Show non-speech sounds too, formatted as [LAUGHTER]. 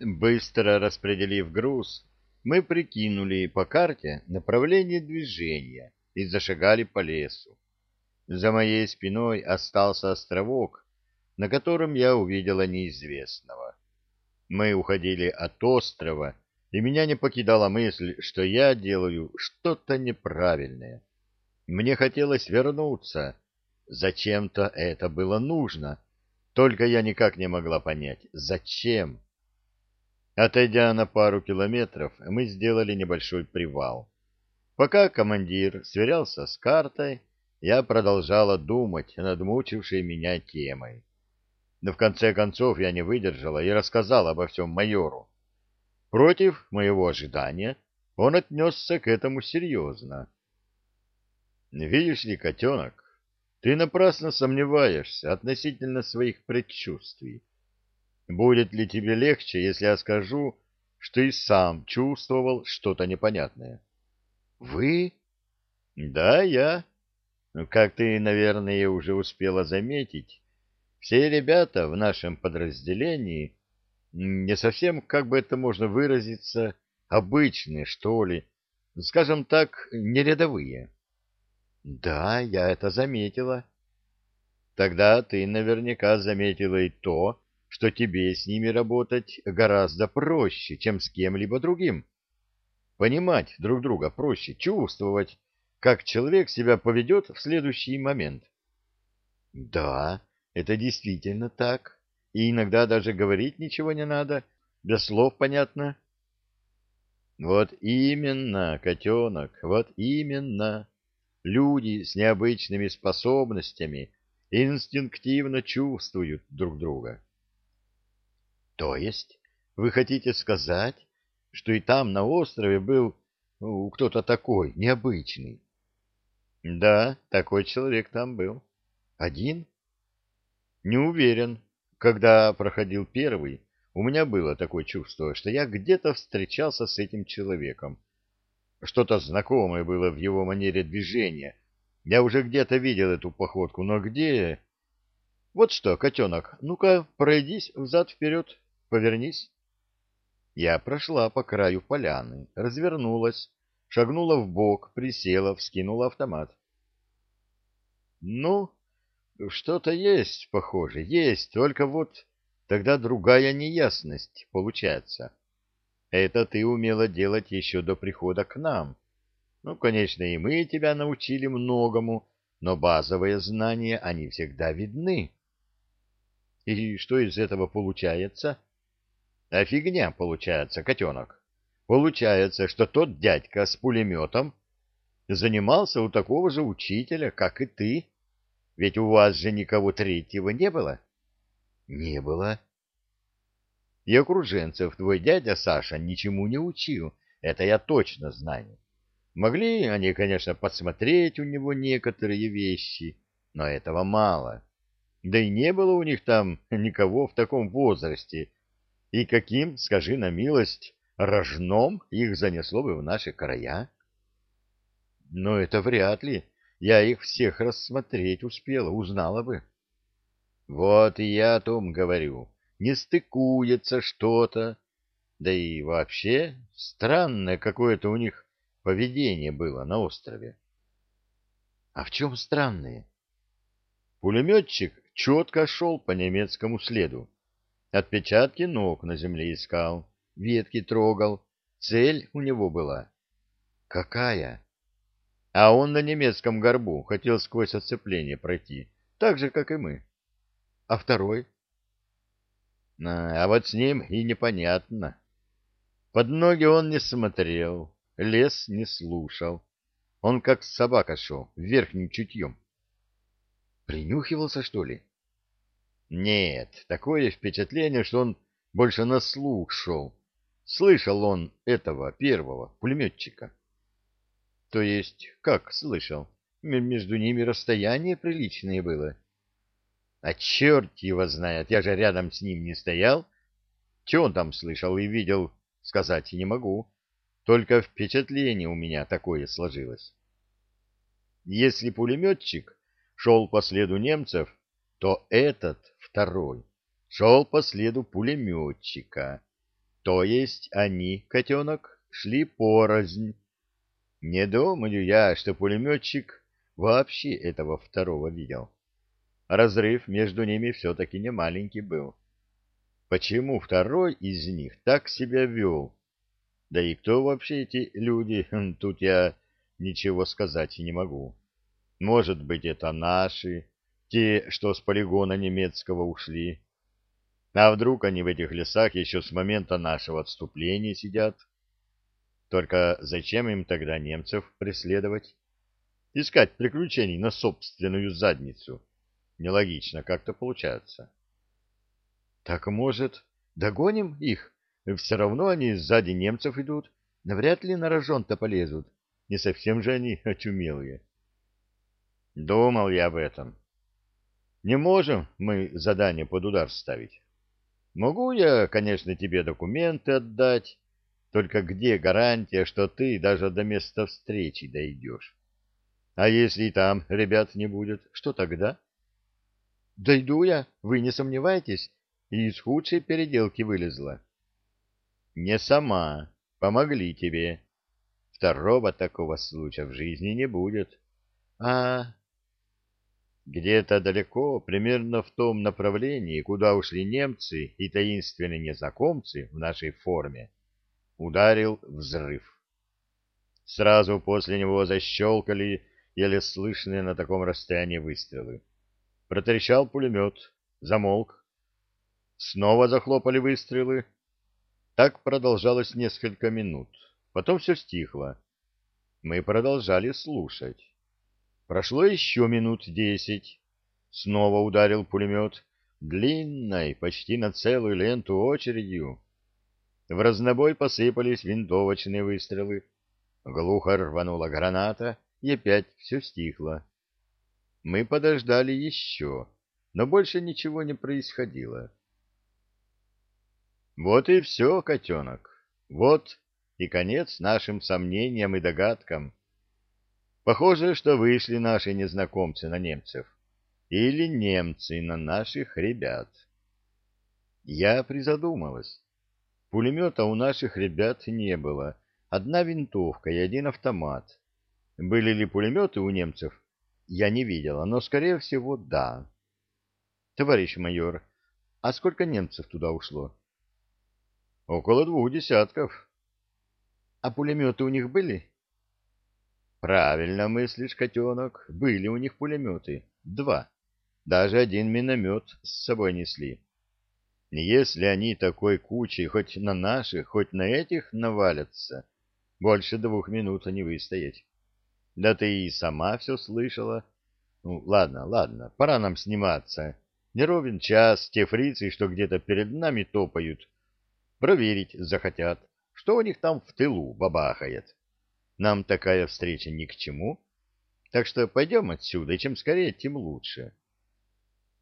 Быстро распределив груз, мы прикинули по карте направление движения и зашагали по лесу. За моей спиной остался островок, на котором я увидела неизвестного. Мы уходили от острова, и меня не покидала мысль, что я делаю что-то неправильное. Мне хотелось вернуться. Зачем-то это было нужно. Только я никак не могла понять, зачем. Отойдя на пару километров, мы сделали небольшой привал. Пока командир сверялся с картой, я продолжала думать над мучившей меня темой. Но в конце концов я не выдержала и рассказала обо всем майору. Против моего ожидания он отнесся к этому серьезно. «Видишь ли, котенок, ты напрасно сомневаешься относительно своих предчувствий. Будет ли тебе легче, если я скажу, что и сам чувствовал что-то непонятное?» «Вы?» «Да, я. Как ты, наверное, уже успела заметить, все ребята в нашем подразделении не совсем, как бы это можно выразиться, обычные, что ли, скажем так, не рядовые. Да, я это заметила. Тогда ты наверняка заметила и то, что тебе с ними работать гораздо проще, чем с кем-либо другим. Понимать друг друга проще, чувствовать, как человек себя поведет в следующий момент. Да, это действительно так. И иногда даже говорить ничего не надо, без слов понятно. Вот именно, котенок, вот именно. Люди с необычными способностями инстинктивно чувствуют друг друга. То есть вы хотите сказать, что и там на острове был ну, кто-то такой необычный? Да, такой человек там был. Один? Не уверен. Когда проходил первый, у меня было такое чувство, что я где-то встречался с этим человеком. Что-то знакомое было в его манере движения. Я уже где-то видел эту походку, но где... Вот что, котенок, ну-ка, пройдись взад-вперед, повернись. Я прошла по краю поляны, развернулась, шагнула в бок, присела, вскинула автомат. — Ну, что-то есть, похоже, есть, только вот тогда другая неясность получается. Это ты умела делать еще до прихода к нам. Ну, конечно, и мы тебя научили многому, но базовые знания, они всегда видны. И что из этого получается? А фигня получается, котенок. Получается, что тот дядька с пулеметом занимался у такого же учителя, как и ты. Ведь у вас же никого третьего не было? Не было. И окруженцев твой дядя Саша ничему не учил, это я точно знаю. Могли они, конечно, подсмотреть у него некоторые вещи, но этого мало. Да и не было у них там никого в таком возрасте. И каким, скажи на милость, рожном их занесло бы в наши края? Но это вряд ли. Я их всех рассмотреть успела, узнала бы. Вот и я о том говорю. Не стыкуется что-то. Да и вообще странное какое-то у них поведение было на острове. А в чем странное? Пулеметчик четко шел по немецкому следу. Отпечатки ног на земле искал, ветки трогал. Цель у него была. Какая? А он на немецком горбу хотел сквозь оцепление пройти, так же, как и мы. А второй? А, вот с ним и непонятно. Под ноги он не смотрел, лес не слушал. Он как собака шел, верхним чутьем. Принюхивался, что ли? Нет, такое впечатление, что он больше на слух шел. Слышал он этого первого пулеметчика. То есть, как слышал, между ними расстояние приличное было. А черт его знает, я же рядом с ним не стоял. Че он там слышал и видел, сказать не могу. Только впечатление у меня такое сложилось. Если пулеметчик шел по следу немцев, то этот, второй, шел по следу пулеметчика. То есть они, котенок, шли порознь. Не думаю я, что пулеметчик вообще этого второго видел. Разрыв между ними все-таки не маленький был. Почему второй из них так себя вел? Да и кто вообще эти люди? Хм, тут я ничего сказать не могу. Может быть, это наши, те, что с полигона немецкого ушли. А вдруг они в этих лесах еще с момента нашего отступления сидят? Только зачем им тогда немцев преследовать? Искать приключений на собственную задницу. Нелогично как-то получается. Так, может, догоним их? Все равно они сзади немцев идут. Навряд ли на рожон-то полезут. Не совсем же они [LAUGHS] очумелые. Думал я об этом. Не можем мы задание под удар ставить. Могу я, конечно, тебе документы отдать, только где гарантия, что ты даже до места встречи дойдешь? А если и там ребят не будет, что тогда? Дойду я, вы не сомневайтесь, и из худшей переделки вылезла. Не сама, помогли тебе. Второго такого случая в жизни не будет. А где-то далеко, примерно в том направлении, куда ушли немцы и таинственные незнакомцы в нашей форме, ударил взрыв. Сразу после него защелкали еле слышные на таком расстоянии выстрелы. Протрещал пулемет, замолк. Снова захлопали выстрелы. Так продолжалось несколько минут. Потом все стихло. Мы продолжали слушать. Прошло еще минут десять. Снова ударил пулемет длинной, почти на целую ленту очередью. В разнобой посыпались винтовочные выстрелы. Глухо рванула граната, и опять все стихло. Мы подождали еще, но больше ничего не происходило. Вот и все, котенок. Вот и конец нашим сомнениям и догадкам. Похоже, что вышли наши незнакомцы на немцев. Или немцы на наших ребят. Я призадумалась. Пулемета у наших ребят не было. Одна винтовка и один автомат. Были ли пулеметы у немцев? Я не видела, но, скорее всего, да. Товарищ майор, а сколько немцев туда ушло? Около двух десятков. А пулеметы у них были? Правильно мыслишь, котенок. Были у них пулеметы. Два. Даже один миномет с собой несли. Если они такой кучей хоть на наших, хоть на этих навалятся, больше двух минут не выстоять. Да ты и сама все слышала. Ну, ладно, ладно, пора нам сниматься. Не ровен час, те фрицы, что где-то перед нами топают, проверить захотят, что у них там в тылу бабахает. Нам такая встреча ни к чему. Так что пойдем отсюда, и чем скорее, тем лучше.